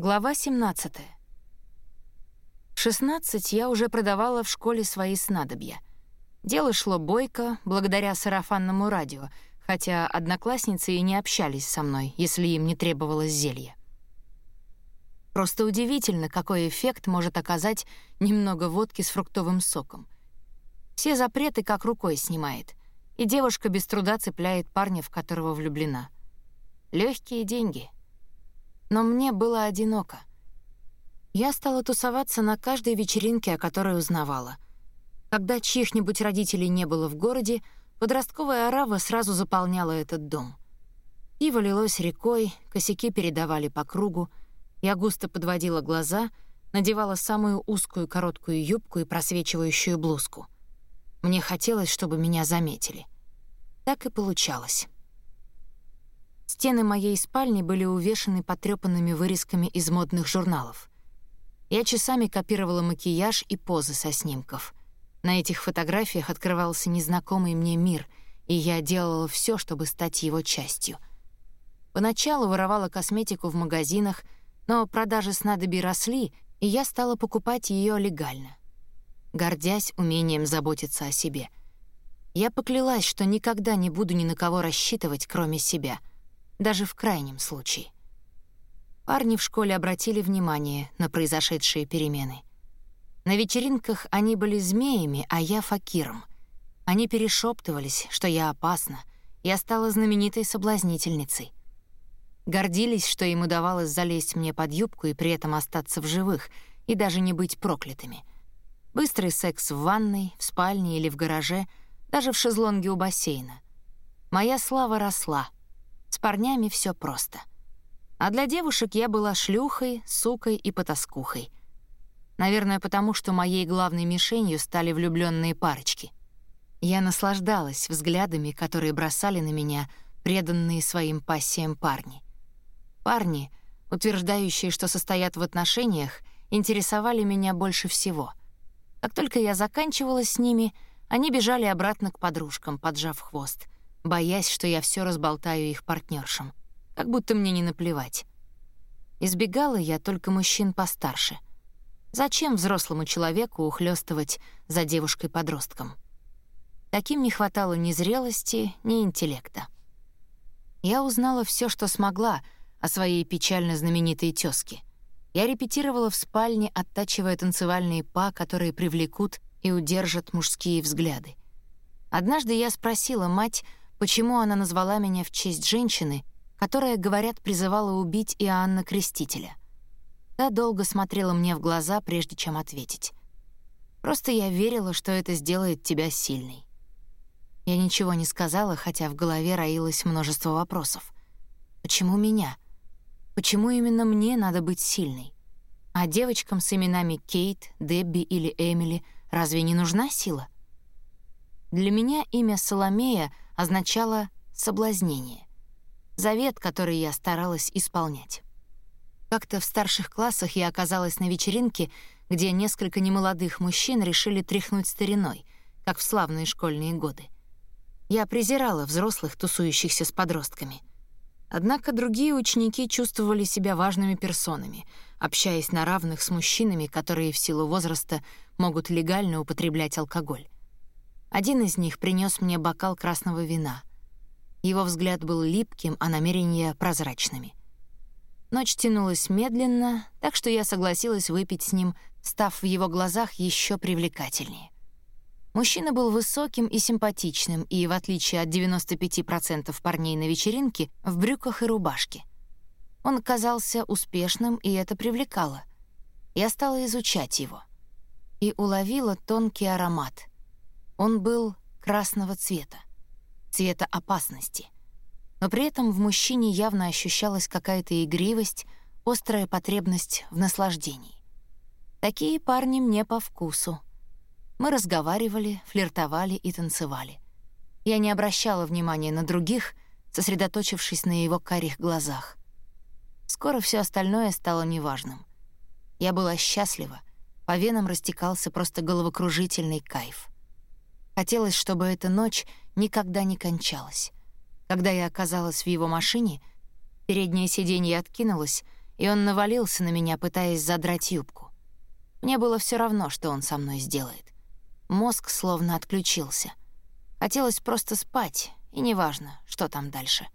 Глава 17. В 16 я уже продавала в школе свои снадобья. Дело шло бойко, благодаря сарафанному радио, хотя одноклассницы и не общались со мной, если им не требовалось зелье. Просто удивительно, какой эффект может оказать немного водки с фруктовым соком. Все запреты как рукой снимает, и девушка без труда цепляет парня, в которого влюблена. Легкие деньги — но мне было одиноко. Я стала тусоваться на каждой вечеринке, о которой узнавала. Когда чьих-нибудь родителей не было в городе, подростковая орава сразу заполняла этот дом. Пиво лилось рекой, косяки передавали по кругу, я густо подводила глаза, надевала самую узкую короткую юбку и просвечивающую блузку. Мне хотелось, чтобы меня заметили. Так и получалось. Стены моей спальни были увешаны потрёпанными вырезками из модных журналов. Я часами копировала макияж и позы со снимков. На этих фотографиях открывался незнакомый мне мир, и я делала всё, чтобы стать его частью. Поначалу воровала косметику в магазинах, но продажи снадобий росли, и я стала покупать её легально, гордясь умением заботиться о себе. Я поклялась, что никогда не буду ни на кого рассчитывать, кроме себя — даже в крайнем случае. Парни в школе обратили внимание на произошедшие перемены. На вечеринках они были змеями, а я — факиром. Они перешептывались, что я опасна, я стала знаменитой соблазнительницей. Гордились, что им удавалось залезть мне под юбку и при этом остаться в живых и даже не быть проклятыми. Быстрый секс в ванной, в спальне или в гараже, даже в шезлонге у бассейна. Моя слава росла — с парнями все просто. А для девушек я была шлюхой, сукой и потаскухой. Наверное, потому что моей главной мишенью стали влюбленные парочки. Я наслаждалась взглядами, которые бросали на меня преданные своим пассиям парни. Парни, утверждающие, что состоят в отношениях, интересовали меня больше всего. Как только я заканчивала с ними, они бежали обратно к подружкам, поджав хвост — боясь, что я все разболтаю их партнершам, как будто мне не наплевать. Избегала я только мужчин постарше. Зачем взрослому человеку ухлёстывать за девушкой-подростком? Таким не хватало ни зрелости, ни интеллекта. Я узнала все, что смогла о своей печально знаменитой тёзке. Я репетировала в спальне, оттачивая танцевальные па, которые привлекут и удержат мужские взгляды. Однажды я спросила мать, почему она назвала меня в честь женщины, которая, говорят, призывала убить Иоанна Крестителя. Та долго смотрела мне в глаза, прежде чем ответить. Просто я верила, что это сделает тебя сильной. Я ничего не сказала, хотя в голове роилось множество вопросов. Почему меня? Почему именно мне надо быть сильной? А девочкам с именами Кейт, Дебби или Эмили разве не нужна сила? Для меня имя Соломея — означало «соблазнение», завет, который я старалась исполнять. Как-то в старших классах я оказалась на вечеринке, где несколько немолодых мужчин решили тряхнуть стариной, как в славные школьные годы. Я презирала взрослых, тусующихся с подростками. Однако другие ученики чувствовали себя важными персонами, общаясь на равных с мужчинами, которые в силу возраста могут легально употреблять алкоголь. Один из них принес мне бокал красного вина. Его взгляд был липким, а намерения — прозрачными. Ночь тянулась медленно, так что я согласилась выпить с ним, став в его глазах еще привлекательнее. Мужчина был высоким и симпатичным, и, в отличие от 95% парней на вечеринке, в брюках и рубашке. Он казался успешным, и это привлекало. Я стала изучать его. И уловила тонкий аромат. Он был красного цвета, цвета опасности. Но при этом в мужчине явно ощущалась какая-то игривость, острая потребность в наслаждении. Такие парни мне по вкусу. Мы разговаривали, флиртовали и танцевали. Я не обращала внимания на других, сосредоточившись на его карих глазах. Скоро все остальное стало неважным. Я была счастлива, по венам растекался просто головокружительный кайф. Хотелось, чтобы эта ночь никогда не кончалась. Когда я оказалась в его машине, переднее сиденье откинулось, и он навалился на меня, пытаясь задрать юбку. Мне было все равно, что он со мной сделает. Мозг словно отключился. Хотелось просто спать, и неважно, что там дальше.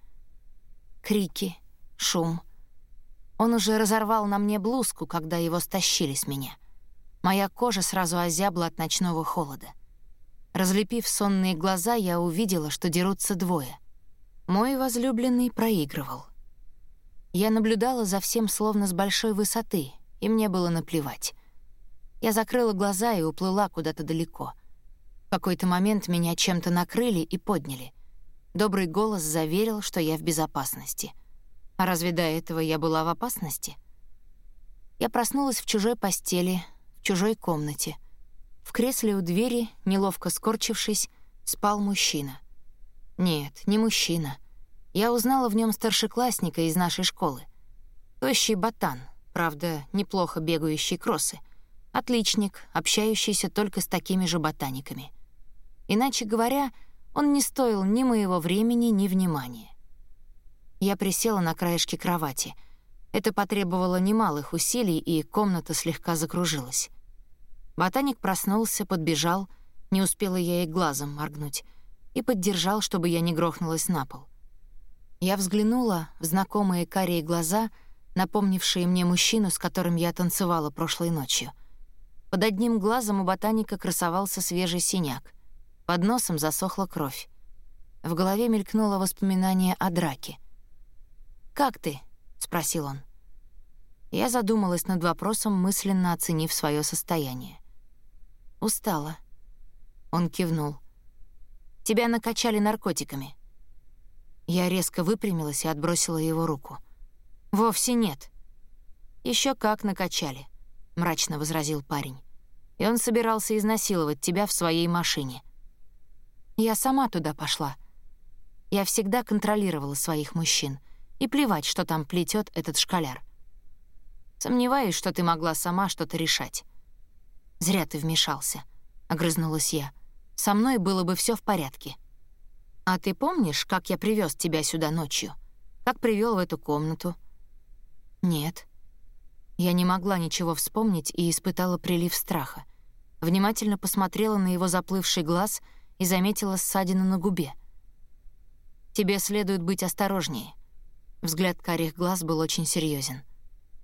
Крики, шум. Он уже разорвал на мне блузку, когда его стащили с меня. Моя кожа сразу озябла от ночного холода. Разлепив сонные глаза, я увидела, что дерутся двое. Мой возлюбленный проигрывал. Я наблюдала за всем словно с большой высоты, и мне было наплевать. Я закрыла глаза и уплыла куда-то далеко. В какой-то момент меня чем-то накрыли и подняли. Добрый голос заверил, что я в безопасности. А разве до этого я была в опасности? Я проснулась в чужой постели, в чужой комнате. В кресле у двери, неловко скорчившись, спал мужчина. Нет, не мужчина. Я узнала в нем старшеклассника из нашей школы. Тощий ботан, правда, неплохо бегающий кроссы. Отличник, общающийся только с такими же ботаниками. Иначе говоря, он не стоил ни моего времени, ни внимания. Я присела на краешке кровати. Это потребовало немалых усилий, и комната слегка закружилась. Ботаник проснулся, подбежал, не успела я и глазом моргнуть, и поддержал, чтобы я не грохнулась на пол. Я взглянула в знакомые карие глаза, напомнившие мне мужчину, с которым я танцевала прошлой ночью. Под одним глазом у ботаника красовался свежий синяк. Под носом засохла кровь. В голове мелькнуло воспоминание о драке. «Как ты?» — спросил он. Я задумалась над вопросом, мысленно оценив свое состояние. «Устала». Он кивнул. «Тебя накачали наркотиками». Я резко выпрямилась и отбросила его руку. «Вовсе нет». Еще как накачали», — мрачно возразил парень. «И он собирался изнасиловать тебя в своей машине». Я сама туда пошла. Я всегда контролировала своих мужчин. И плевать, что там плетет этот школяр. Сомневаюсь, что ты могла сама что-то решать. «Зря ты вмешался», — огрызнулась я. «Со мной было бы все в порядке». «А ты помнишь, как я привез тебя сюда ночью? Как привел в эту комнату?» «Нет». Я не могла ничего вспомнить и испытала прилив страха. Внимательно посмотрела на его заплывший глаз и заметила ссадину на губе. «Тебе следует быть осторожнее». Взгляд карих глаз был очень серьезен.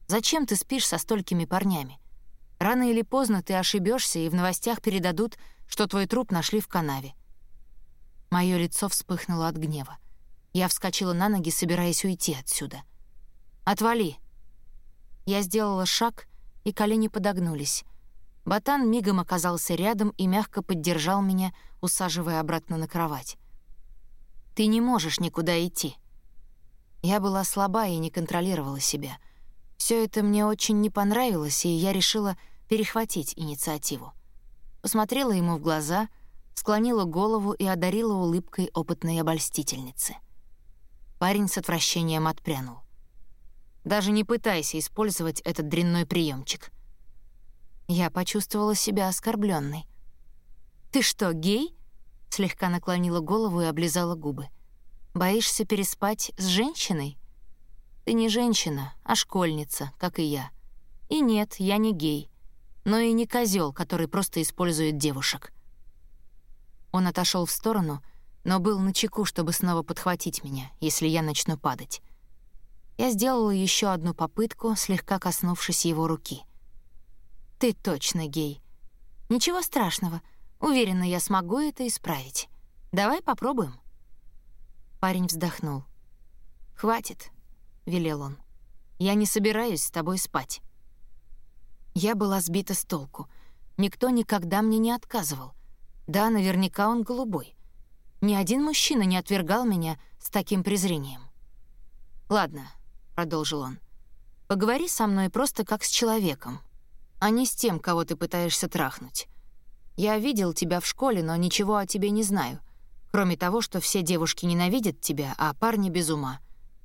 «Зачем ты спишь со столькими парнями? Рано или поздно ты ошибешься, и в новостях передадут, что твой труп нашли в канаве. Моё лицо вспыхнуло от гнева. Я вскочила на ноги, собираясь уйти отсюда. «Отвали!» Я сделала шаг, и колени подогнулись. Ботан мигом оказался рядом и мягко поддержал меня, усаживая обратно на кровать. «Ты не можешь никуда идти». Я была слаба и не контролировала себя. Все это мне очень не понравилось, и я решила перехватить инициативу. Посмотрела ему в глаза — склонила голову и одарила улыбкой опытной обольстительницы. Парень с отвращением отпрянул. «Даже не пытайся использовать этот дрянной приемчик. Я почувствовала себя оскорбленной. «Ты что, гей?» — слегка наклонила голову и облизала губы. «Боишься переспать с женщиной?» «Ты не женщина, а школьница, как и я. И нет, я не гей, но и не козел, который просто использует девушек». Он отошел в сторону, но был на чеку, чтобы снова подхватить меня, если я начну падать. Я сделала еще одну попытку, слегка коснувшись его руки. «Ты точно гей. Ничего страшного. Уверена, я смогу это исправить. Давай попробуем». Парень вздохнул. «Хватит», — велел он. «Я не собираюсь с тобой спать». Я была сбита с толку. Никто никогда мне не отказывал. Да, наверняка он голубой. Ни один мужчина не отвергал меня с таким презрением. «Ладно», — продолжил он, — «поговори со мной просто как с человеком, а не с тем, кого ты пытаешься трахнуть. Я видел тебя в школе, но ничего о тебе не знаю, кроме того, что все девушки ненавидят тебя, а парни без ума.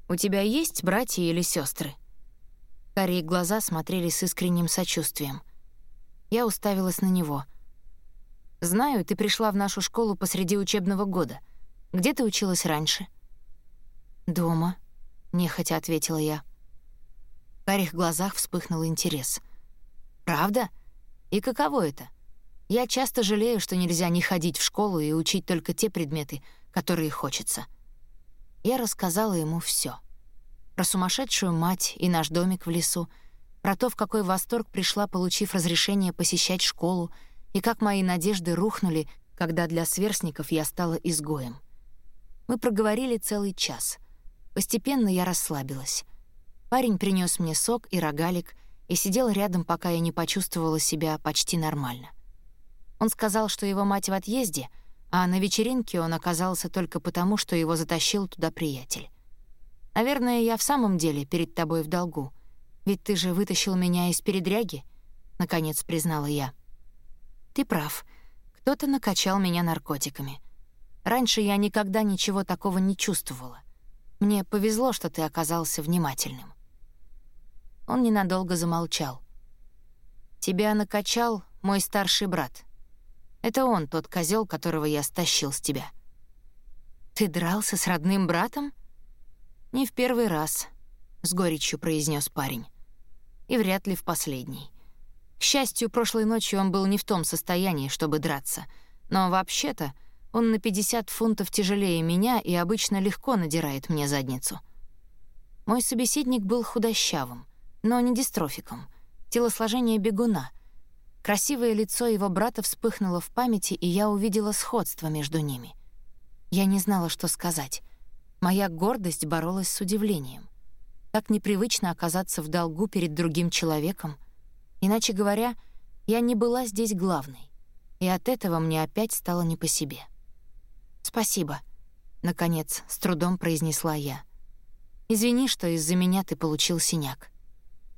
У тебя есть братья или сестры? Карие глаза смотрели с искренним сочувствием. Я уставилась на него — Знаю, ты пришла в нашу школу посреди учебного года. Где ты училась раньше?» «Дома», — нехотя ответила я. В карих глазах вспыхнул интерес. «Правда? И каково это? Я часто жалею, что нельзя не ходить в школу и учить только те предметы, которые хочется». Я рассказала ему все: Про сумасшедшую мать и наш домик в лесу, про то, в какой восторг пришла, получив разрешение посещать школу, и как мои надежды рухнули, когда для сверстников я стала изгоем. Мы проговорили целый час. Постепенно я расслабилась. Парень принес мне сок и рогалик и сидел рядом, пока я не почувствовала себя почти нормально. Он сказал, что его мать в отъезде, а на вечеринке он оказался только потому, что его затащил туда приятель. «Наверное, я в самом деле перед тобой в долгу», ведь ты же вытащил меня из передряги, наконец признала я. Ты прав. Кто-то накачал меня наркотиками. Раньше я никогда ничего такого не чувствовала. Мне повезло, что ты оказался внимательным. Он ненадолго замолчал. Тебя накачал мой старший брат. Это он тот козел, которого я стащил с тебя. Ты дрался с родным братом? Не в первый раз, с горечью произнес парень и вряд ли в последний. К счастью, прошлой ночью он был не в том состоянии, чтобы драться, но вообще-то он на 50 фунтов тяжелее меня и обычно легко надирает мне задницу. Мой собеседник был худощавым, но не дистрофиком, телосложение бегуна. Красивое лицо его брата вспыхнуло в памяти, и я увидела сходство между ними. Я не знала, что сказать. Моя гордость боролась с удивлением. Так непривычно оказаться в долгу перед другим человеком. Иначе говоря, я не была здесь главной. И от этого мне опять стало не по себе. «Спасибо», — наконец, с трудом произнесла я. «Извини, что из-за меня ты получил синяк».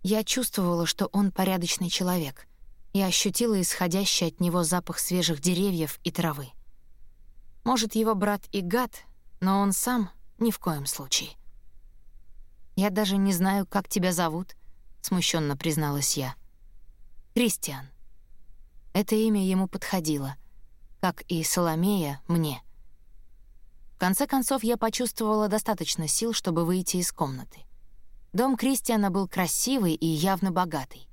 Я чувствовала, что он порядочный человек. Я ощутила исходящий от него запах свежих деревьев и травы. Может, его брат и гад, но он сам ни в коем случае. «Я даже не знаю, как тебя зовут», — смущенно призналась я. «Кристиан». Это имя ему подходило, как и Соломея мне. В конце концов, я почувствовала достаточно сил, чтобы выйти из комнаты. Дом Кристиана был красивый и явно богатый.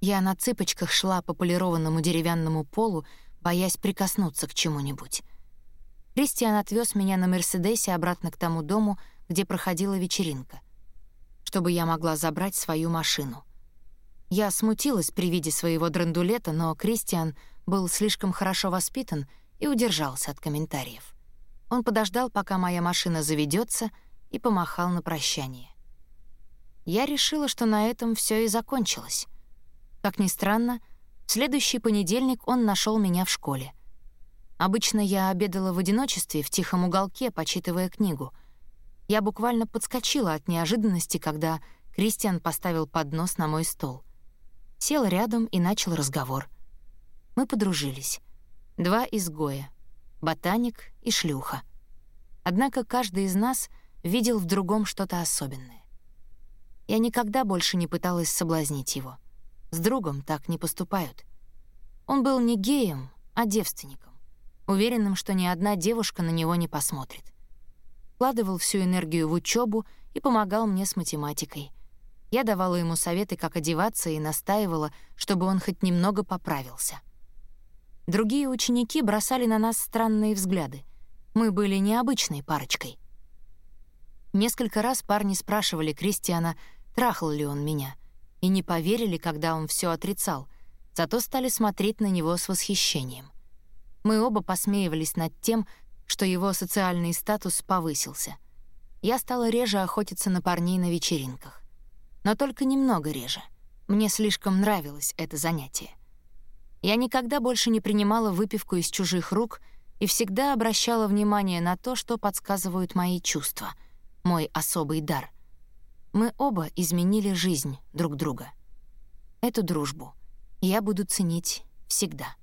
Я на цыпочках шла по полированному деревянному полу, боясь прикоснуться к чему-нибудь. Кристиан отвез меня на Мерседесе обратно к тому дому, где проходила вечеринка — чтобы я могла забрать свою машину. Я смутилась при виде своего драндулета, но Кристиан был слишком хорошо воспитан и удержался от комментариев. Он подождал, пока моя машина заведется, и помахал на прощание. Я решила, что на этом все и закончилось. Как ни странно, в следующий понедельник он нашел меня в школе. Обычно я обедала в одиночестве в тихом уголке, почитывая книгу — я буквально подскочила от неожиданности, когда Кристиан поставил поднос на мой стол. Сел рядом и начал разговор. Мы подружились. Два изгоя — ботаник и шлюха. Однако каждый из нас видел в другом что-то особенное. Я никогда больше не пыталась соблазнить его. С другом так не поступают. Он был не геем, а девственником, уверенным, что ни одна девушка на него не посмотрит вкладывал всю энергию в учебу и помогал мне с математикой. Я давала ему советы, как одеваться, и настаивала, чтобы он хоть немного поправился. Другие ученики бросали на нас странные взгляды. Мы были необычной парочкой. Несколько раз парни спрашивали Кристиана, трахал ли он меня, и не поверили, когда он все отрицал, зато стали смотреть на него с восхищением. Мы оба посмеивались над тем, что его социальный статус повысился. Я стала реже охотиться на парней на вечеринках. Но только немного реже. Мне слишком нравилось это занятие. Я никогда больше не принимала выпивку из чужих рук и всегда обращала внимание на то, что подсказывают мои чувства, мой особый дар. Мы оба изменили жизнь друг друга. Эту дружбу я буду ценить всегда.